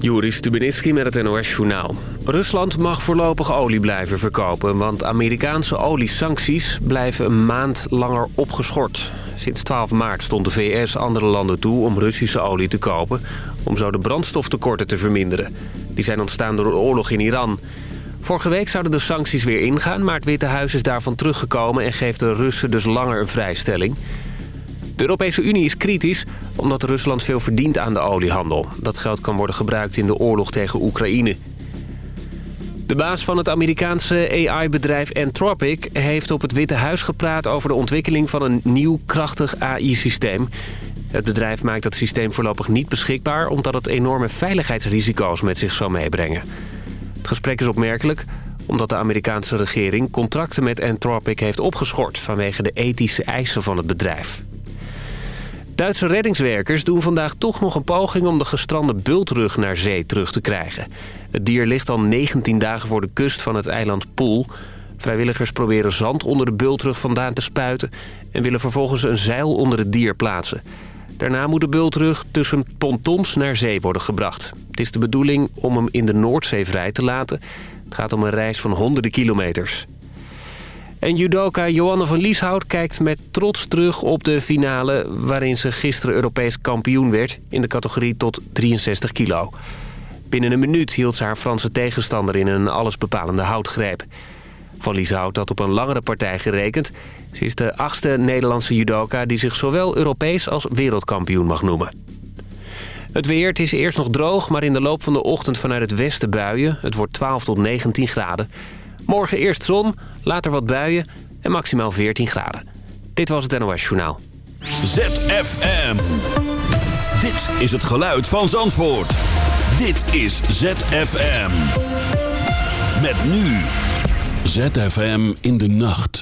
Joris Stubenitski met het NOS-journaal. Rusland mag voorlopig olie blijven verkopen... want Amerikaanse oliesancties blijven een maand langer opgeschort. Sinds 12 maart stond de VS andere landen toe om Russische olie te kopen... om zo de brandstoftekorten te verminderen. Die zijn ontstaan door de oorlog in Iran. Vorige week zouden de sancties weer ingaan... maar het Witte Huis is daarvan teruggekomen... en geeft de Russen dus langer een vrijstelling... De Europese Unie is kritisch omdat Rusland veel verdient aan de oliehandel. Dat geld kan worden gebruikt in de oorlog tegen Oekraïne. De baas van het Amerikaanse AI-bedrijf Anthropic heeft op het Witte Huis gepraat over de ontwikkeling van een nieuw krachtig AI-systeem. Het bedrijf maakt dat systeem voorlopig niet beschikbaar omdat het enorme veiligheidsrisico's met zich zou meebrengen. Het gesprek is opmerkelijk omdat de Amerikaanse regering contracten met Anthropic heeft opgeschort vanwege de ethische eisen van het bedrijf. Duitse reddingswerkers doen vandaag toch nog een poging om de gestrande bultrug naar zee terug te krijgen. Het dier ligt al 19 dagen voor de kust van het eiland Poel. Vrijwilligers proberen zand onder de bultrug vandaan te spuiten... en willen vervolgens een zeil onder het dier plaatsen. Daarna moet de bultrug tussen pontons naar zee worden gebracht. Het is de bedoeling om hem in de Noordzee vrij te laten. Het gaat om een reis van honderden kilometers. En judoka Johanna van Lieshout kijkt met trots terug op de finale... waarin ze gisteren Europees kampioen werd in de categorie tot 63 kilo. Binnen een minuut hield ze haar Franse tegenstander in een allesbepalende houtgreep. Van Lieshout had op een langere partij gerekend. Ze is de achtste Nederlandse judoka die zich zowel Europees als wereldkampioen mag noemen. Het weer, het is eerst nog droog, maar in de loop van de ochtend vanuit het westen buien. Het wordt 12 tot 19 graden. Morgen eerst zon, later wat buien en maximaal 14 graden. Dit was het NOS Journaal. ZFM. Dit is het geluid van Zandvoort. Dit is ZFM. Met nu. ZFM in de nacht.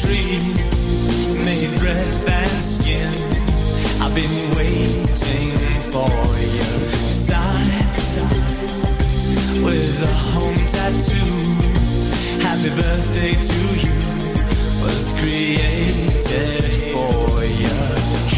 tree, made breath and skin. I've been waiting for your sign with a home tattoo. Happy birthday to you was created for you.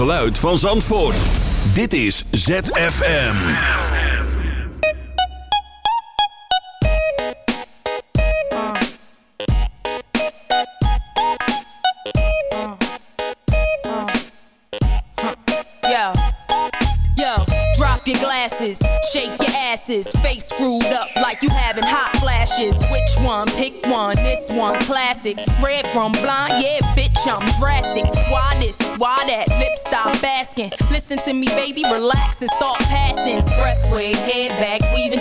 Geluid van Zandvoort. Dit is ZFM. Yo, yo, drop your glasses, shake your asses, face screwed up like you having hot flashes. Which one? Pick one. This one, classic. Red from blind, yeah, bitch, I'm drastic. Why this? Why that? Stop asking. Listen to me, baby, relax and start passing. Expressway, head back,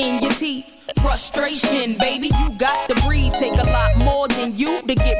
Gritting your teeth? Frustration, baby, you got to breathe. Take a lot more than you to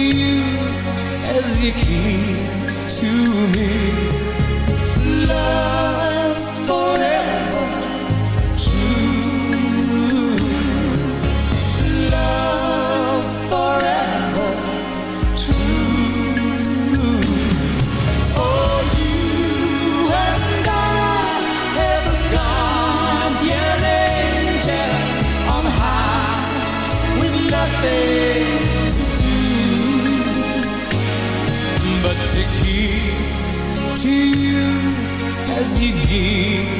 You as you give to me. 你。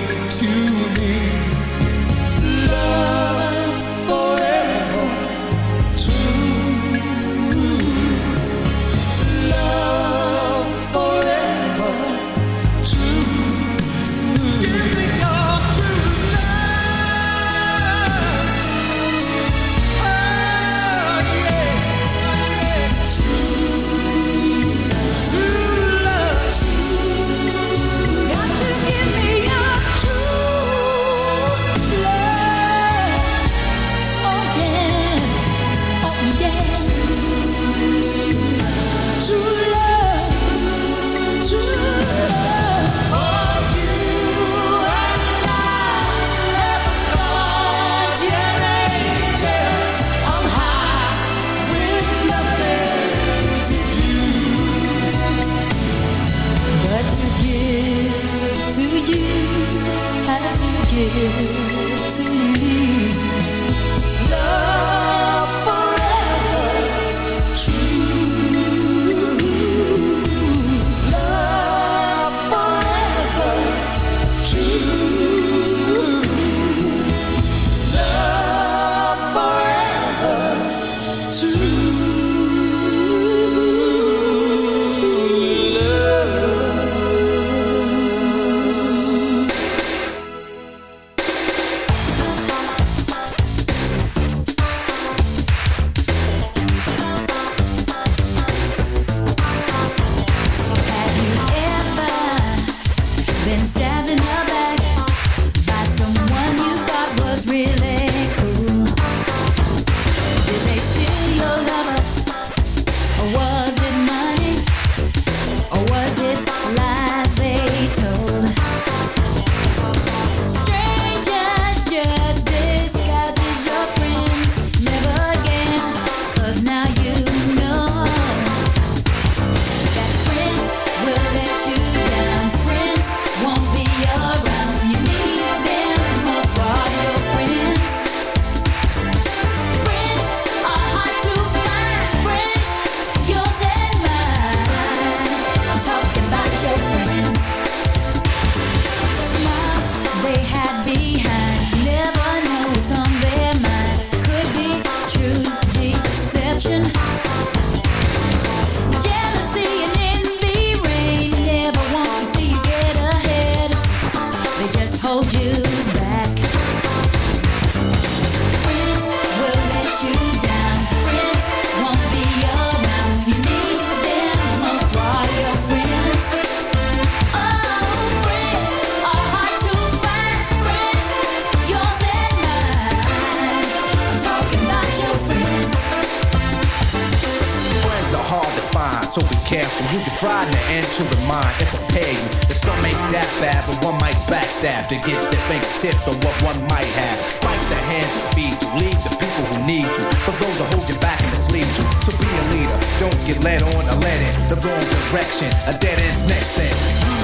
Are hard to find, so be careful. You can try to enter the mind and prepare you. If some ain't that bad, but one might backstab to get their fingertips on what one might have. Bite the hand that feed you, leave the people who need you. For those who hold you back and mislead you. To be a leader, don't get led on or led in the wrong direction. A dead end's next thing.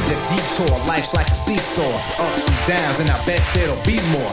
The detour, life's like a seesaw. Ups and downs, and I bet there'll be more.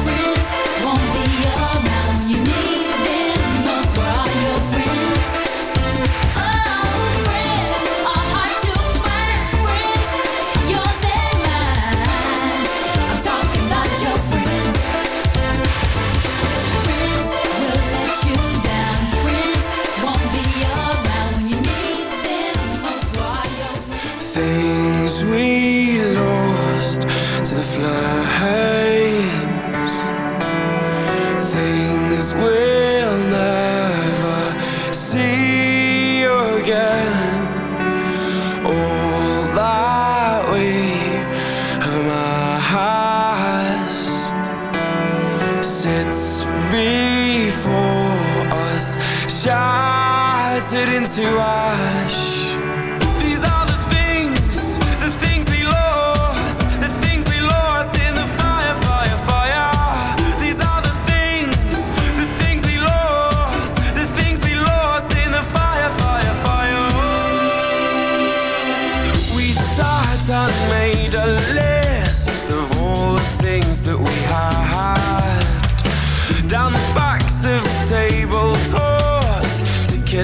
You are.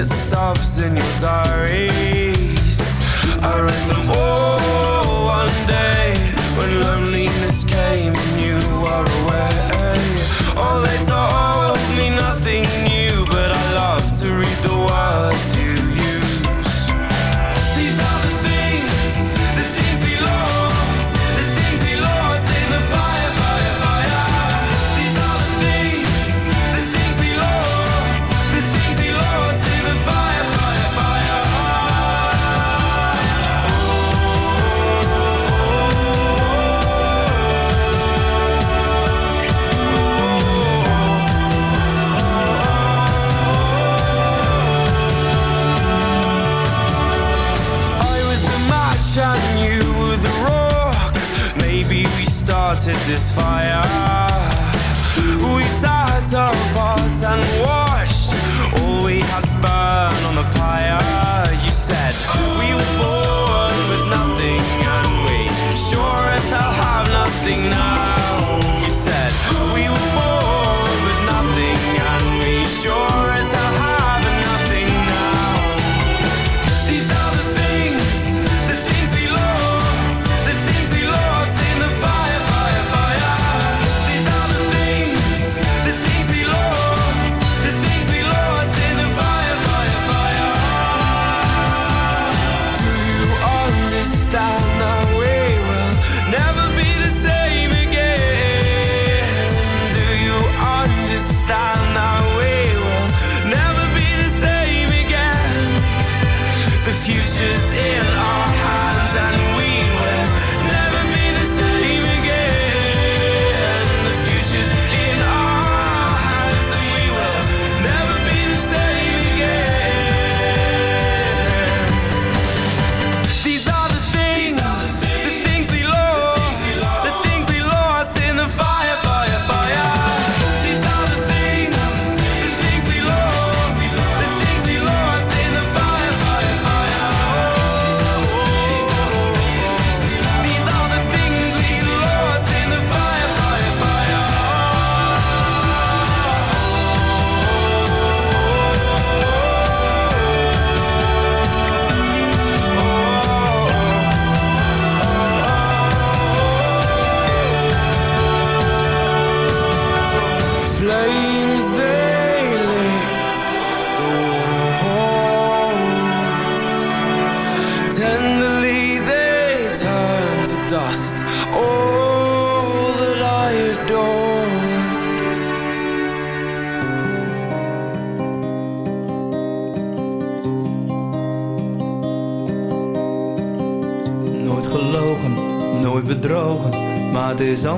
It stops in your diaries. I read them all oh, one day when lonely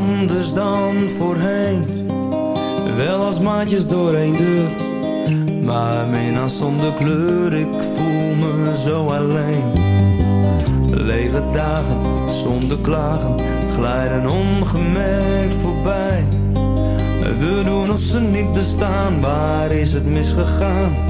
anders dan voorheen. Wel als maatjes door één deur, maar minnaar zonder kleur, ik voel me zo alleen. Lege dagen zonder klagen glijden ongemerkt voorbij. We doen of ze niet bestaan, waar is het misgegaan?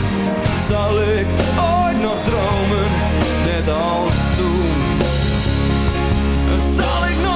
Zal ik ooit nog dromen, net als toen? Zal ik nog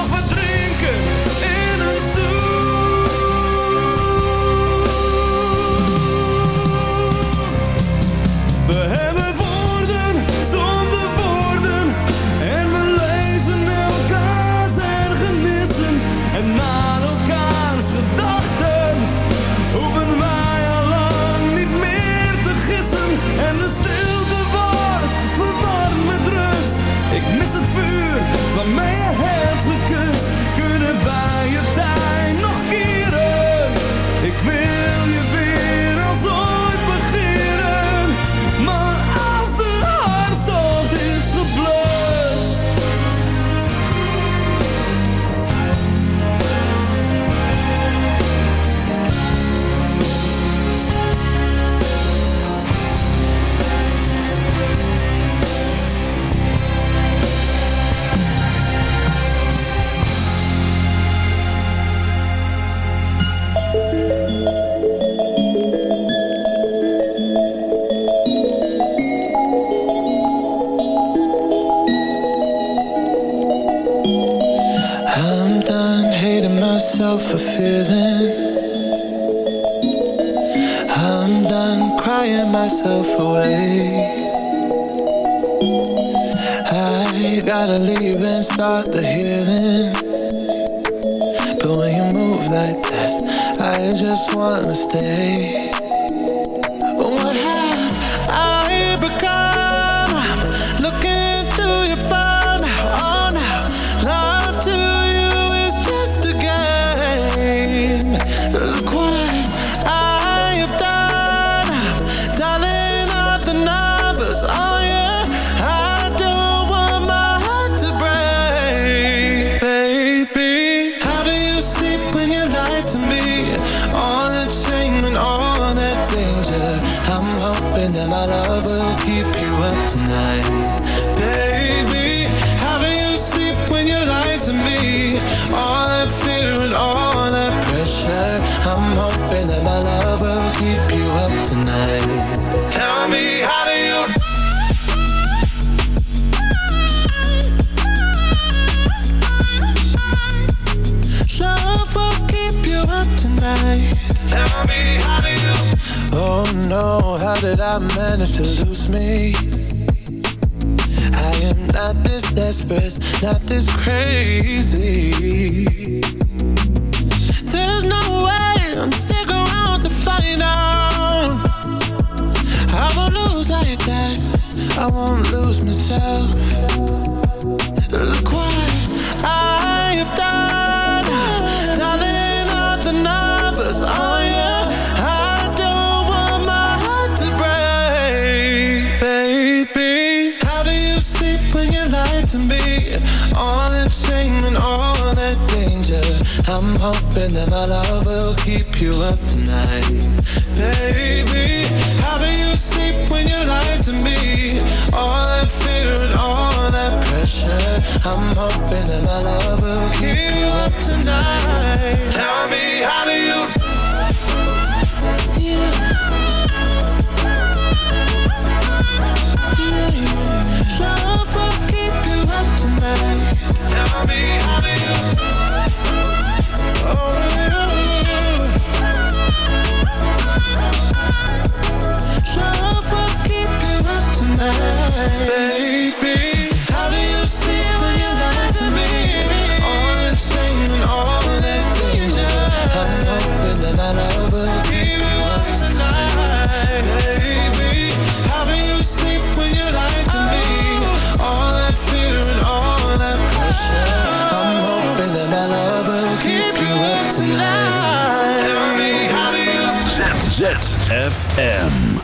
up tonight. Tell me how do you? Love will keep you up tonight. Tell me how do you? Oh no, how did I manage to lose me? I am not this desperate, not this crazy. There's no way I'm staying goes like that. I won't lose myself. Look what I have done. Dialing up the numbers on you I don't want my heart to break, baby. How do you sleep when you lie to me? All that shame and all that danger. I'm hoping that my love will keep you up tonight, baby. I'm hoping that my love will keep you up tonight. Tell me how. ZFM.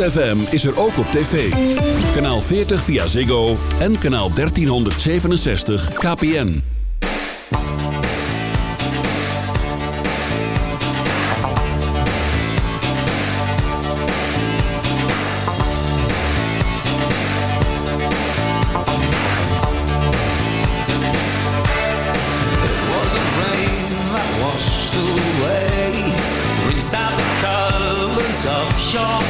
ZFM is er ook op tv. Kanaal 40 via Ziggo en kanaal 1367 KPN. It was the colors of